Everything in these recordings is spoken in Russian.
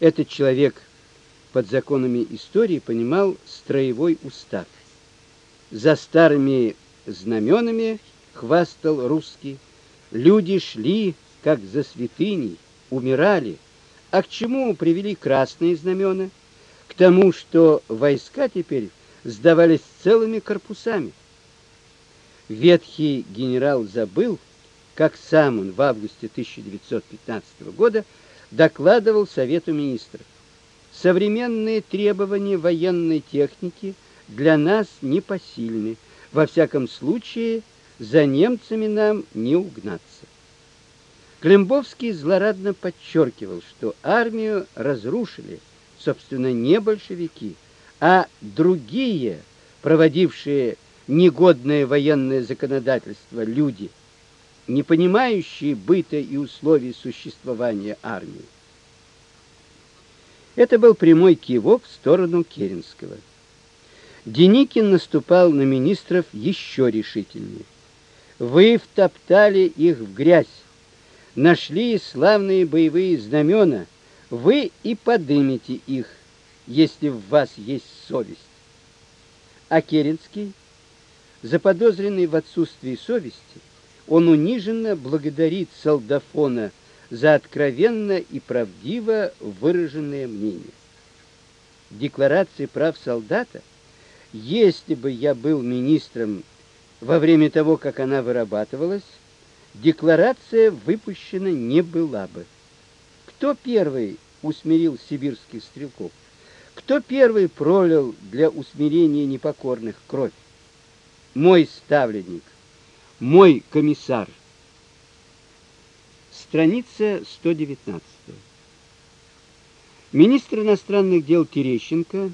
Этот человек под законами истории понимал строевой устав. За старыми знаменами хвастал русский. Люди шли, как за святыней, умирали. А к чему привели красные знамена? К тому, что войска теперь сдавались целыми корпусами. Ветхий генерал забыл, как сам он в августе 1915 года докладывал Совету министров. Современные требования военной техники для нас непосильны. Во всяком случае, за немцами нам не угнаться. Климбовский злорадно подчеркивал, что армию разрушили, собственно, не большевики, а другие, проводившие негодное военное законодательство люди, не понимающие быта и условий существования армии. Это был прямой кивок в сторону Керенского. Деникин наступал на министров еще решительнее. Вы втоптали их в грязь, нашли славные боевые знамена, вы и подымете их, если в вас есть совесть. А Керенский, заподозренный в отсутствии совести, он униженно благодарит солдафона за откровенно и правдиво выраженное мнение. Декларация прав солдата, если бы я был министром во время того, как она вырабатывалась, декларация выпущена не была бы. Кто первый усмирил сибирских стрелков? Кто первый пролил для усмирения непокорных кровь? Мой ставленник, мой комиссар. Страница 119. Министр иностранных дел Терещенко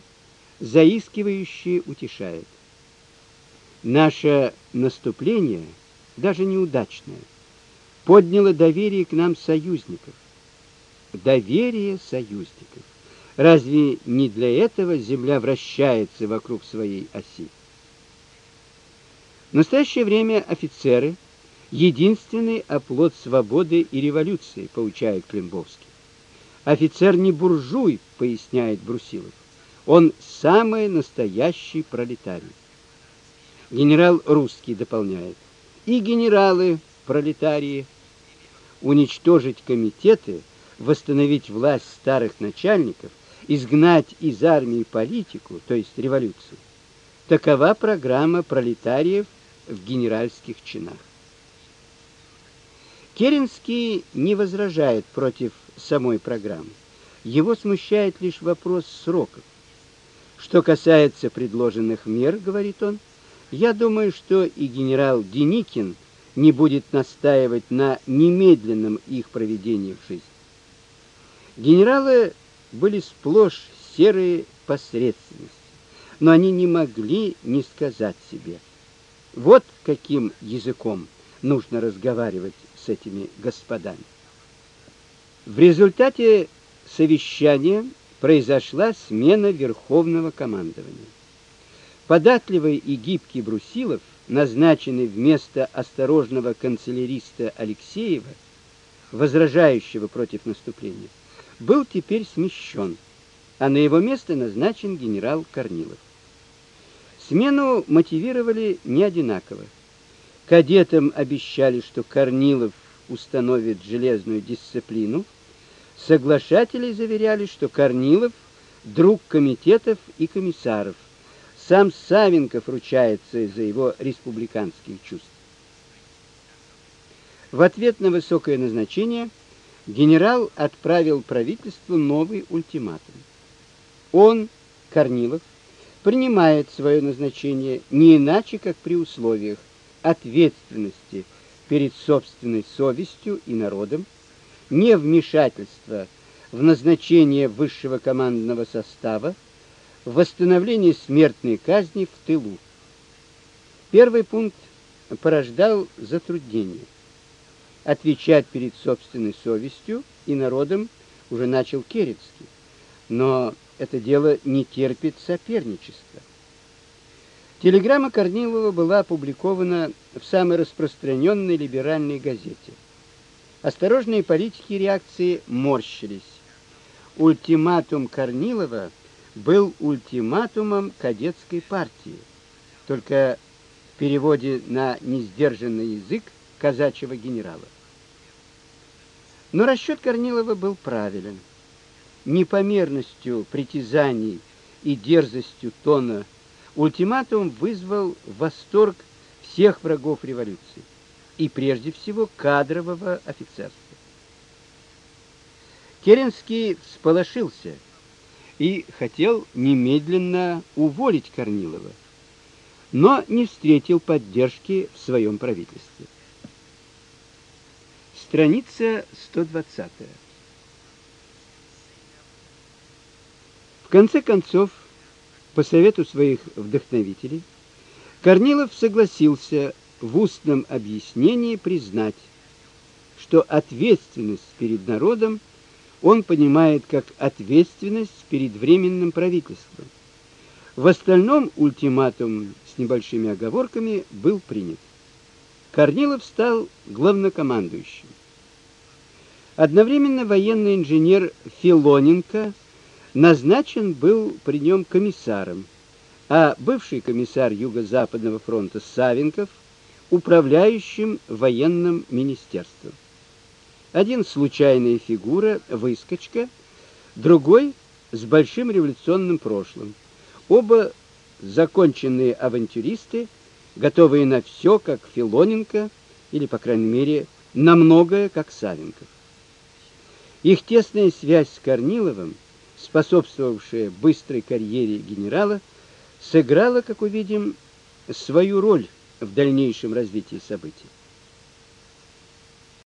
заискивающе утешает. Наше наступление, даже неудачное, подняло доверие к нам союзников. Доверие союзников. Разве не для этого земля вращается вокруг своей оси? В настоящее время офицеры единственный оплот свободы и революции, поучает Климбовский. Офицер не буржуй, поясняет Брусилов. Он самый настоящий пролетарий. Генерал Русский дополняет: и генералы пролетарии уничтожить комитеты, восстановить власть старых начальников, изгнать из армии политику, то есть революцию. Такова программа пролетариев в генеральских чинах. Керенский не возражает против самой программы. Его смущает лишь вопрос сроков. Что касается предложенных мер, говорит он, я думаю, что и генерал Деникин не будет настаивать на немедленном их проведении в жизнь. Генералы были сплошь серые посредственности, но они не могли не сказать себе: вот каким языком нужно разговаривать с этими господами. В результате совещания произошла смена верховного командования. Податливый и гибкий Брусилов, назначенный вместо осторожного канцеляриста Алексеева, возражающего против наступления, был теперь смещен, а на его место назначен генерал Корнилов. Смену мотивировали не одинаково. Кадетам обещали, что Корнилов установит железную дисциплину, соглашатели заверяли, что Корнилов друг комитетов и комиссаров, сам Савенков ручается за его республиканские чувства. В ответ на высокое назначение генерал отправил правительству новый ультиматум. Он, Корнилов, принимает свое назначение не иначе, как при условиях ответственности перед собственной совестью и народом, не вмешательства в назначение высшего командного состава, восстановление смертной казни в тылу. Первый пункт порождал затруднения. Отвечать перед собственной совестью и народом уже начал Керецкий. Но это дело не терпит соперничества. Телеграмма Корнилова была опубликована в самой распространенной либеральной газете. Осторожные политики реакции морщились. ультиматум Корнилова был ультиматумом кадетской партии, только в переводе на несдержанный язык казачьего генерала. Но расчёт Корнилова был правилен. Непомерностью притязаний и дерзостью тона ультиматум вызвал восторг всех врагов революции и прежде всего кадрового офицерства. Керенский всполошился и хотел немедленно уволить Корнилова, но не встретил поддержки в своем правительстве. Страница 120. Конце концов, по совету своих вдохновителей, Корнилов согласился в устном объяснении признать, что ответственность перед народом он понимает как ответственность перед временным правительством. В остальном ультиматум с небольшими оговорками был принят. Корнилов стал главнокомандующим. Одновременно военный инженер Филоненко назначен был при нем комиссаром, а бывший комиссар Юго-Западного фронта Савенков управляющим военным министерством. Один случайная фигура, выскочка, другой с большим революционным прошлым. Оба законченные авантюристы, готовые на все, как Филоненко, или по крайней мере, на многое, как Савенков. Их тесная связь с Корниловым, способствовавшая быстрой карьере генерала, сыграла, как увидим, свою роль в дальнейшем развитии событий.